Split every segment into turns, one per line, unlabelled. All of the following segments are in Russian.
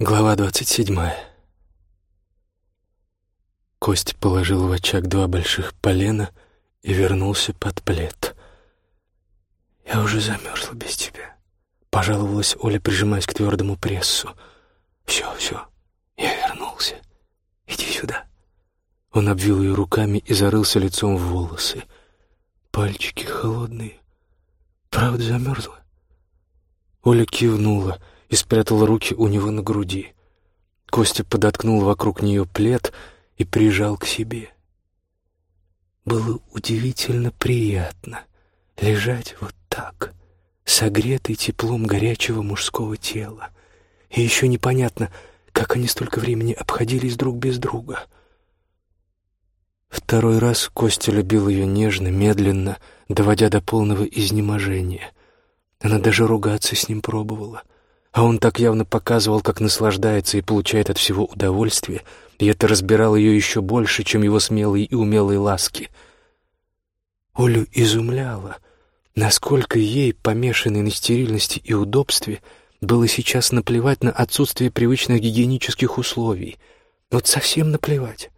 Глава двадцать седьмая. Кость положил в очаг два больших полена и вернулся под плед. «Я уже замерзла без тебя», — пожаловалась Оля, прижимаясь к твердому прессу. «Все, все, я вернулся. Иди сюда». Он обвил ее руками и зарылся лицом в волосы. Пальчики холодные. Правда замерзла? Оля кивнула — и спрятал руки у него на груди. Костя подоткнул вокруг нее плед и прижал к себе. Было удивительно приятно лежать вот так, согретый теплом горячего мужского тела. И еще непонятно, как они столько времени обходились друг без друга. Второй раз Костя любил ее нежно, медленно, доводя до полного изнеможения. Она даже ругаться с ним пробовала — а он так явно показывал, как наслаждается и получает от всего удовольствие, и это разбирало ее еще больше, чем его смелые и умелые ласки. Олю изумляло, насколько ей, помешанной на стерильности и удобстве, было сейчас наплевать на отсутствие привычных гигиенических условий. Вот совсем наплевать.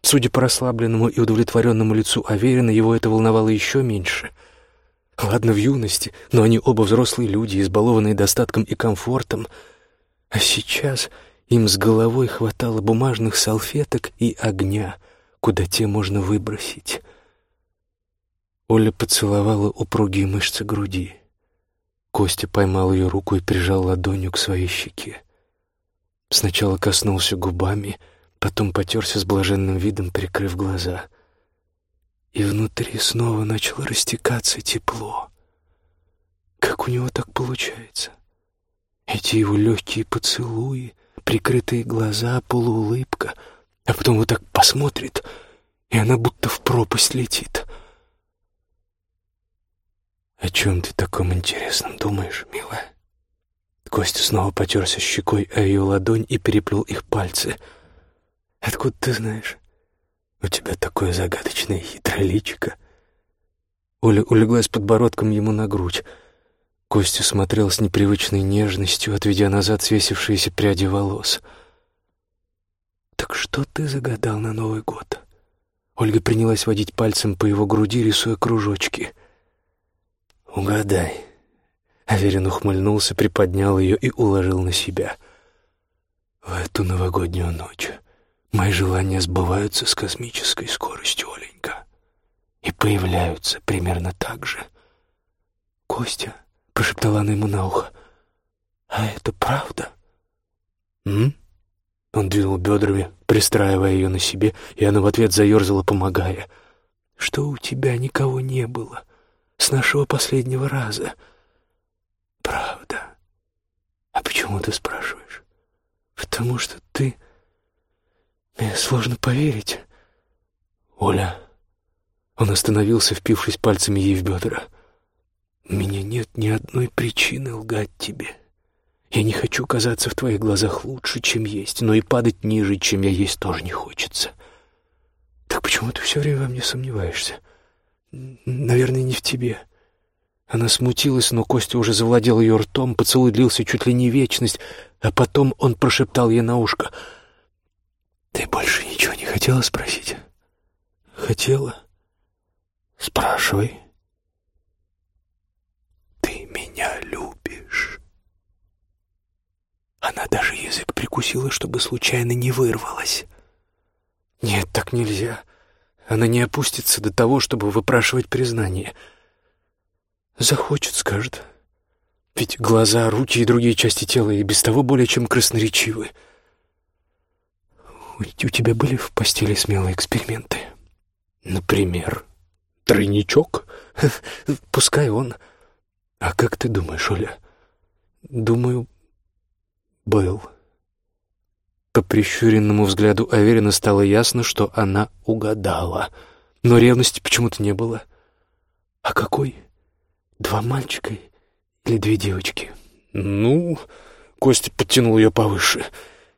Судя по расслабленному и удовлетворенному лицу Аверина, его это волновало еще меньше — Ладно, в юности, но они оба взрослые люди, избалованные достатком и комфортом. А сейчас им с головой хватало бумажных салфеток и огня, куда те можно выбросить. Оля поцеловала упругие мышцы груди. Костя поймал ее руку и прижал ладонью к своей щеке. Сначала коснулся губами, потом потерся с блаженным видом, прикрыв глаза — и внутри снова начало растекаться тепло. Как у него так получается? Эти его легкие поцелуи, прикрытые глаза, полуулыбка, а потом вот так посмотрит, и она будто в пропасть летит. «О чем ты таком интересном думаешь, милая?» Костя снова потерся щекой о ее ладонь и переплел их пальцы. «Откуда ты знаешь?» «У тебя такое загадочное хитрое личико». Оля улеглась подбородком ему на грудь. Костя смотрел с непривычной нежностью, отведя назад свесившиеся пряди волос. «Так что ты загадал на Новый год?» Ольга принялась водить пальцем по его груди, рисуя кружочки. «Угадай». Аверин ухмыльнулся, приподнял ее и уложил на себя. «В эту новогоднюю ночь Мои желания сбываются с космической скоростью, Оленька, и появляются примерно так же. «Костя», — прошептала она ему на ухо, — «а это правда?» «М?» Он двинул бедрами, пристраивая ее на себе, и она в ответ заерзала, помогая. «Что у тебя никого не было с нашего последнего раза?» «Правда. А почему ты спрашиваешь?» «Потому что ты...» Мне сложно поверить. Оля. Он остановился, впившись пальцами ей в бедра. У меня нет ни одной причины лгать тебе. Я не хочу казаться в твоих глазах лучше, чем есть, но и падать ниже, чем я есть, тоже не хочется. Так почему ты все время во мне сомневаешься? Наверное, не в тебе. Она смутилась, но Костя уже завладел ее ртом, поцелуй длился чуть ли не вечность, а потом он прошептал ей на ушко — ты больше ничего не хотела спросить? Хотела? Спрашивай. Ты меня любишь? Она даже язык прикусила, чтобы случайно не вырвалась. Нет, так нельзя. Она не опустится до того, чтобы выпрашивать признание. Захочет, скажет. Ведь глаза, руки и другие части тела и без того более чем красноречивы. — у тебя были в постели смелые эксперименты? Например, тройничок? Пускай он. А как ты думаешь, Оля? Думаю, был. По прищуренному взгляду Аверина стало ясно, что она угадала. Но ревности почему-то не было. А какой? Два мальчика или две девочки? Ну, Костя подтянул ее повыше. —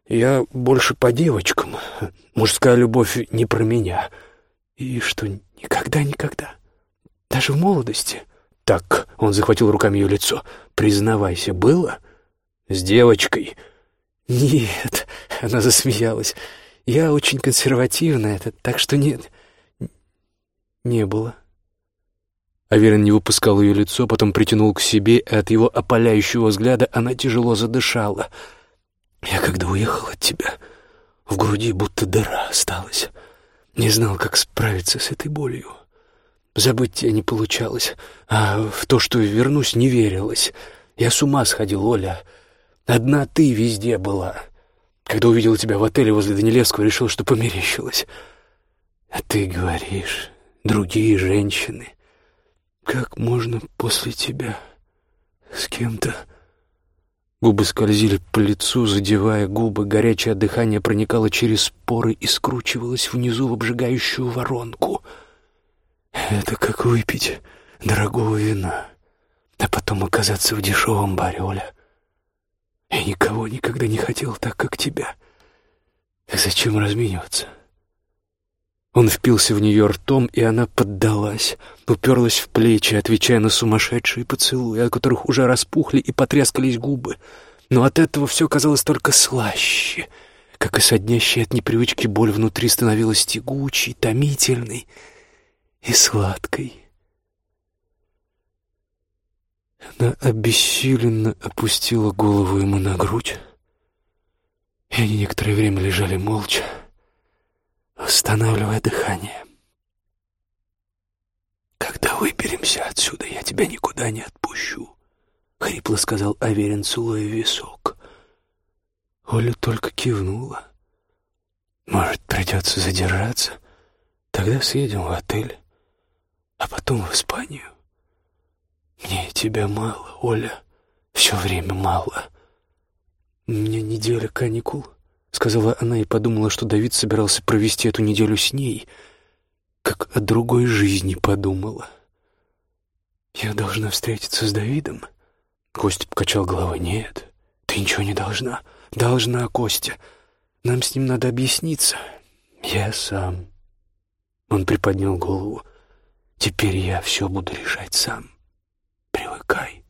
я больше по девочкам. Мужская любовь не про меня. И что, никогда-никогда? Даже в молодости? Так, он захватил руками ее лицо. Признавайся, было? С девочкой? «Нет», — она засмеялась, — «я очень консервативная, так что нет, не было». Аверин не выпускал ее лицо, потом притянул к себе, и от его опаляющего взгляда она тяжело задышала. «Я когда уехал от тебя, в груди будто дыра осталась. Не знал, как справиться с этой болью. Забыть тебя не получалось, а в то, что вернусь, не верилось. Я с ума сходил, Оля. Одна ты везде была. Когда увидел тебя в отеле возле Данилевского, решил, что померещилась. А ты говоришь, другие женщины. Как можно после тебя с кем-то... Губы скользили по лицу, задевая губы, горячее дыхание проникало через поры и скручивалось внизу в обжигающую воронку. Это как выпить дорогого вина, а потом оказаться в дешевом баре, Оля. Я никого никогда не хотел так, как тебя. Так зачем размениваться? Он впился в нее ртом, и она поддалась, уперлась в плечи, отвечая на сумасшедшие поцелуи, от которых уже распухли и потрескались губы. Но от этого все казалось только слаще, как и соднящая от непривычки боль внутри становилась тягучей, томительной и сладкой. Она обессиленно опустила голову ему на грудь, и они некоторое время лежали молча, восстанавливая дыхание. «Когда выберемся отсюда, я тебя никуда не отпущу», — хрипло сказал Аверин, целуя висок. Оля только кивнула. «Может, придется задержаться? Тогда съедем в отель, а потом в Испанию. Мне тебя мало, Оля, все время мало. У меня неделя каникул». — сказала она и подумала, что Давид собирался провести эту неделю с ней, как о другой жизни подумала. «Я должна встретиться с Давидом?» Костя покачал головой. «Нет, ты ничего не должна. Должна, Костя. Нам с ним надо объясниться. Я сам». Он приподнял голову. «Теперь я все буду решать сам. Привыкай.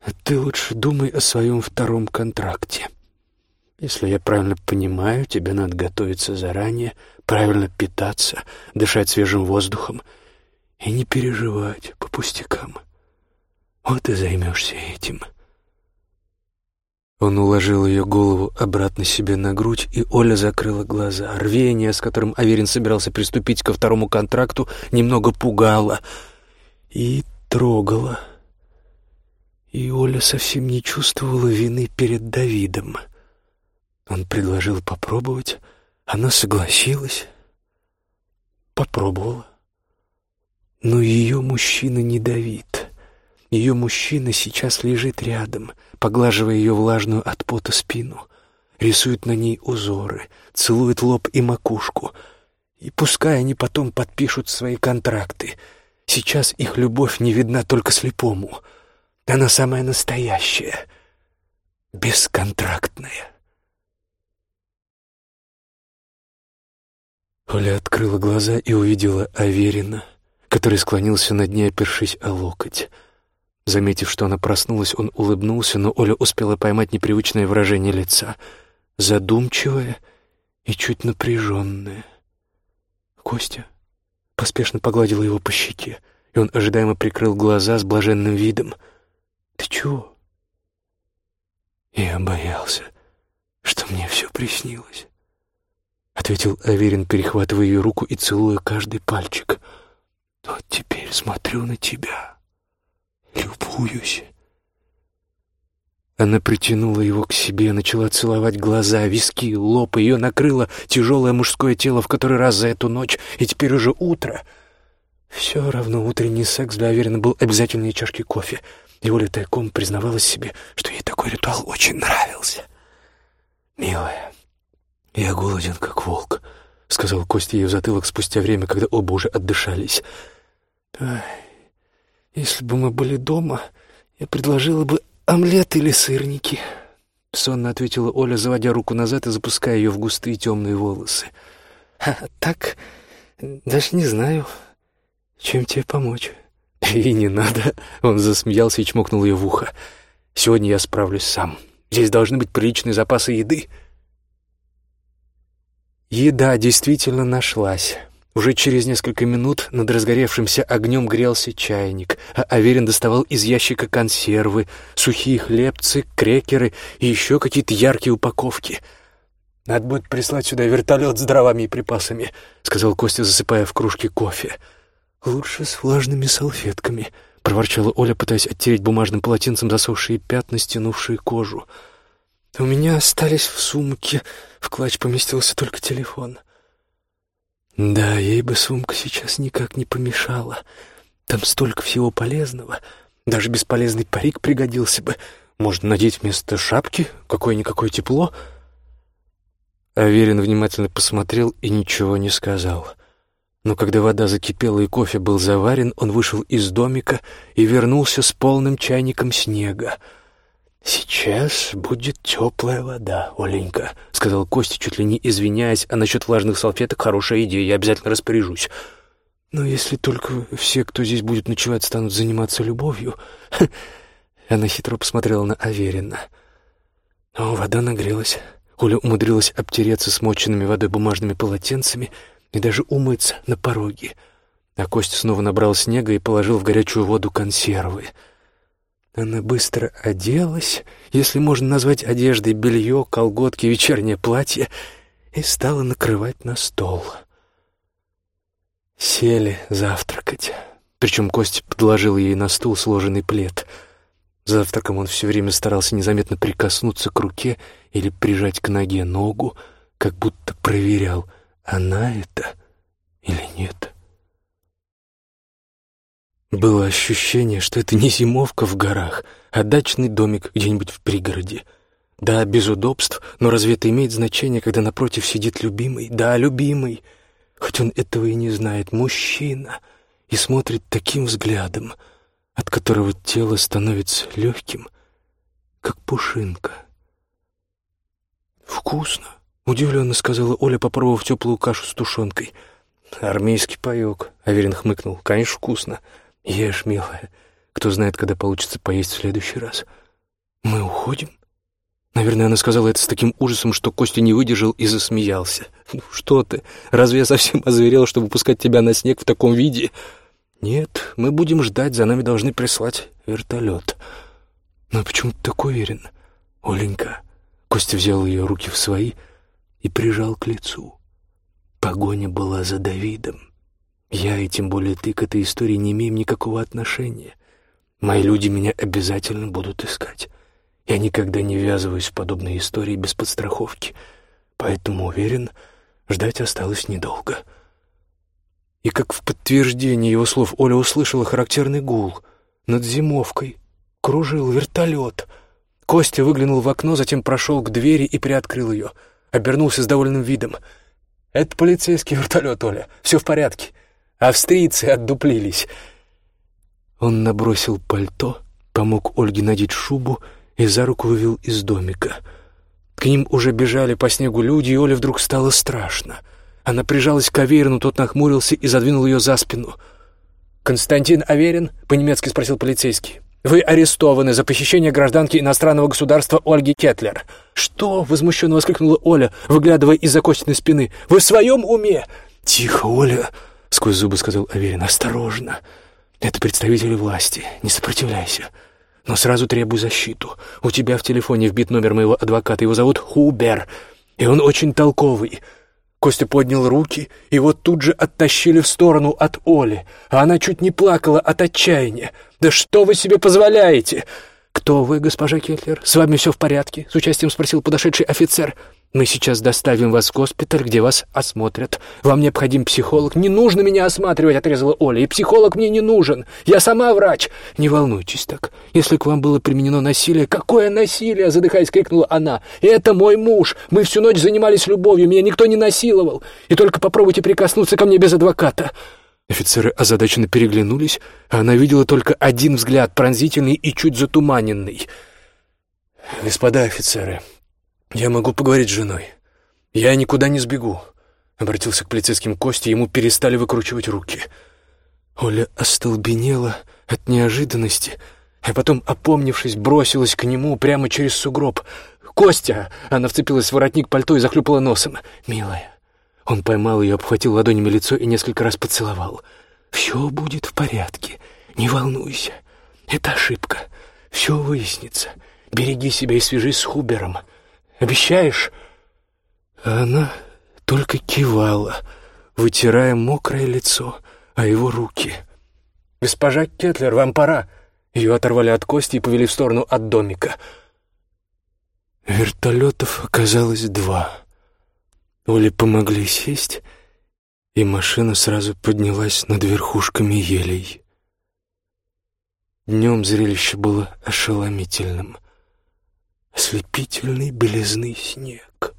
А ты лучше думай о своем втором контракте». Если я правильно понимаю, тебе надо готовиться заранее, правильно питаться, дышать свежим воздухом и не переживать по пустякам. Вот и займешься этим. Он уложил ее голову обратно себе на грудь, и Оля закрыла глаза. Рвение, с которым Аверин собирался приступить ко второму контракту, немного пугало и трогало. И Оля совсем не чувствовала вины перед Давидом — он предложил попробовать. Она согласилась. Попробовала. Но ее мужчина не давит. Ее мужчина сейчас лежит рядом, поглаживая ее влажную от пота спину, рисует на ней узоры, целует лоб и макушку. И пускай они потом подпишут свои контракты. Сейчас их любовь не видна только слепому. Она самая настоящая, бесконтрактная. Оля открыла глаза и увидела Аверина, который склонился над ней, опершись о локоть. Заметив, что она проснулась, он улыбнулся, но Оля успела поймать непривычное выражение лица, задумчивое и чуть напряженное. Костя поспешно погладила его по щеке, и он ожидаемо прикрыл глаза с блаженным видом. «Ты чего?» Я боялся, что мне все приснилось. — ответил Аверин, перехватывая ее руку и целуя каждый пальчик. «Вот теперь смотрю на тебя, любуюсь». Она притянула его к себе, начала целовать глаза, виски, лоб. Ее накрыло тяжелое мужское тело в который раз за эту ночь, и теперь уже утро. Все равно утренний секс для Аверина был обязательной чашки кофе. И Оля тайком признавалась себе, что ей такой ритуал очень нравился. «Милая, «Я голоден, как волк», — сказал Костя ей в затылок спустя время, когда оба уже отдышались. «Ай, если бы мы были дома, я предложила бы омлет или сырники», — сонно ответила Оля, заводя руку назад и запуская ее в густые темные волосы. «А так, даже не знаю, чем тебе помочь». «И не надо», — он засмеялся и чмокнул ее в ухо. «Сегодня я справлюсь сам. Здесь должны быть приличные запасы еды». Еда действительно нашлась. Уже через несколько минут над разгоревшимся огнем грелся чайник, а Аверин доставал из ящика консервы, сухие хлебцы, крекеры и еще какие-то яркие упаковки. «Надо будет прислать сюда вертолет с дровами и припасами», — сказал Костя, засыпая в кружке кофе. «Лучше с влажными салфетками», — проворчала Оля, пытаясь оттереть бумажным полотенцем засохшие пятна, стянувшие кожу. «У меня остались в сумке. В клатч поместился только телефон». Да, ей бы сумка сейчас никак не помешала. Там столько всего полезного. Даже бесполезный парик пригодился бы. Можно надеть вместо шапки какое-никакое тепло. Аверин внимательно посмотрел и ничего не сказал. Но когда вода закипела и кофе был заварен, он вышел из домика и вернулся с полным чайником снега — «Сейчас будет теплая вода, Оленька», — сказал Костя, чуть ли не извиняясь, а насчет влажных салфеток хорошая идея, я обязательно распоряжусь. «Но если только все, кто здесь будет ночевать, станут заниматься любовью...» Она хитро посмотрела на Аверина. О, вода нагрелась. Оля умудрилась обтереться смоченными водой бумажными полотенцами и даже умыться на пороге. А Костя снова набрал снега и положил в горячую воду консервы — она быстро оделась, если можно назвать одеждой белье, колготки, вечернее платье, и стала накрывать на стол. Сели завтракать. Причем Костя подложил ей на стул сложенный плед. Завтраком он все время старался незаметно прикоснуться к руке или прижать к ноге ногу, как будто проверял, она это или нет. Было ощущение, что это не зимовка в горах, а дачный домик где-нибудь в пригороде. Да, без удобств, но разве это имеет значение, когда напротив сидит любимый? Да, любимый, хоть он этого и не знает, мужчина, и смотрит таким взглядом, от которого тело становится легким, как пушинка. «Вкусно», — удивленно сказала Оля, попробовав теплую кашу с тушенкой. «Армейский паек», — Аверин хмыкнул. «Конечно, вкусно. Ешь, милая. Кто знает, когда получится поесть в следующий раз. Мы уходим? Наверное, она сказала это с таким ужасом, что Костя не выдержал и засмеялся. «Ну что ты? Разве я совсем озверел, чтобы пускать тебя на снег в таком виде?» «Нет, мы будем ждать, за нами должны прислать вертолет». «Но почему ты так уверен?» «Оленька». Костя взял ее руки в свои и прижал к лицу. Погоня была за Давидом. Я и тем более ты к этой истории не имеем никакого отношения. Мои люди меня обязательно будут искать. Я никогда не ввязываюсь в подобные истории без подстраховки, поэтому уверен, ждать осталось недолго. И как в подтверждение его слов Оля услышала характерный гул. Над зимовкой кружил вертолет. Костя выглянул в окно, затем прошел к двери и приоткрыл ее. Обернулся с довольным видом. «Это полицейский вертолет, Оля. Все в порядке. Австрийцы отдуплились. Он набросил пальто, помог Ольге надеть шубу и за руку вывел из домика. К ним уже бежали по снегу люди, и Оле вдруг стало страшно. Она прижалась к Аверину, тот нахмурился и задвинул ее за спину. «Константин Аверин?» — по-немецки спросил полицейский. «Вы арестованы за похищение гражданки иностранного государства Ольги Кетлер». «Что?» — возмущенно воскликнула Оля, выглядывая из-за Костиной спины. «Вы в своем уме?» «Тихо, Оля!» — сквозь зубы сказал Аверин. «Осторожно. Это представители власти. Не сопротивляйся. Но сразу требуй защиту. У тебя в телефоне вбит номер моего адвоката. Его зовут Хубер. И он очень толковый». Костя поднял руки, и вот тут же оттащили в сторону от Оли, а она чуть не плакала от отчаяния. «Да что вы себе позволяете?» «Кто вы, госпожа Кетлер? С вами все в порядке?» — с участием спросил подошедший офицер. Мы сейчас доставим вас в госпиталь, где вас осмотрят. Вам необходим психолог. Не нужно меня осматривать, отрезала Оля. И психолог мне не нужен. Я сама врач. Не волнуйтесь так. Если к вам было применено насилие... Какое насилие? Задыхаясь, крикнула она. Это мой муж. Мы всю ночь занимались любовью. Меня никто не насиловал. И только попробуйте прикоснуться ко мне без адвоката. Офицеры озадаченно переглянулись, а она видела только один взгляд, пронзительный и чуть затуманенный. «Господа офицеры», «Я могу поговорить с женой. Я никуда не сбегу», — обратился к полицейским Косте, ему перестали выкручивать руки. Оля остолбенела от неожиданности а потом, опомнившись, бросилась к нему прямо через сугроб. «Костя!» — она вцепилась в воротник пальто и захлюпала носом. «Милая!» Он поймал ее, обхватил ладонями лицо и несколько раз поцеловал. «Все будет в порядке. Не волнуйся. Это ошибка. Все выяснится. Береги себя и свяжись с Хубером. Обещаешь?» Она только кивала, вытирая мокрое лицо, а его руки. «Госпожа Кетлер, вам пора!» Ее оторвали от кости и повели в сторону от домика. Вертолетов оказалось два. Оле помогли сесть, и машина сразу поднялась над верхушками елей. Днем зрелище было ошеломительным. Ослепительный белизный снег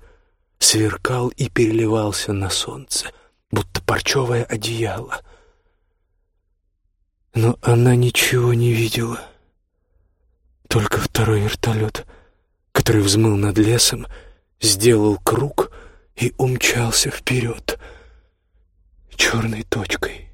сверкал и переливался на солнце, будто парчевое одеяло. Но она ничего не видела. Только второй вертолет, который взмыл над лесом, сделал круг и умчался вперед черной точкой.